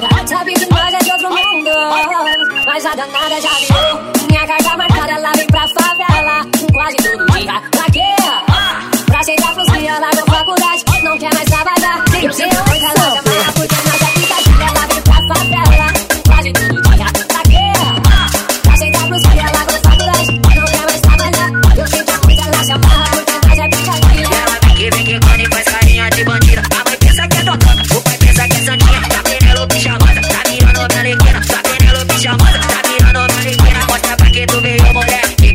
danada Sabe que nós é de outro mundo. Mas a danada já virou. Minha carta marcada, ela vem pra fora. que tu vivió por él. Y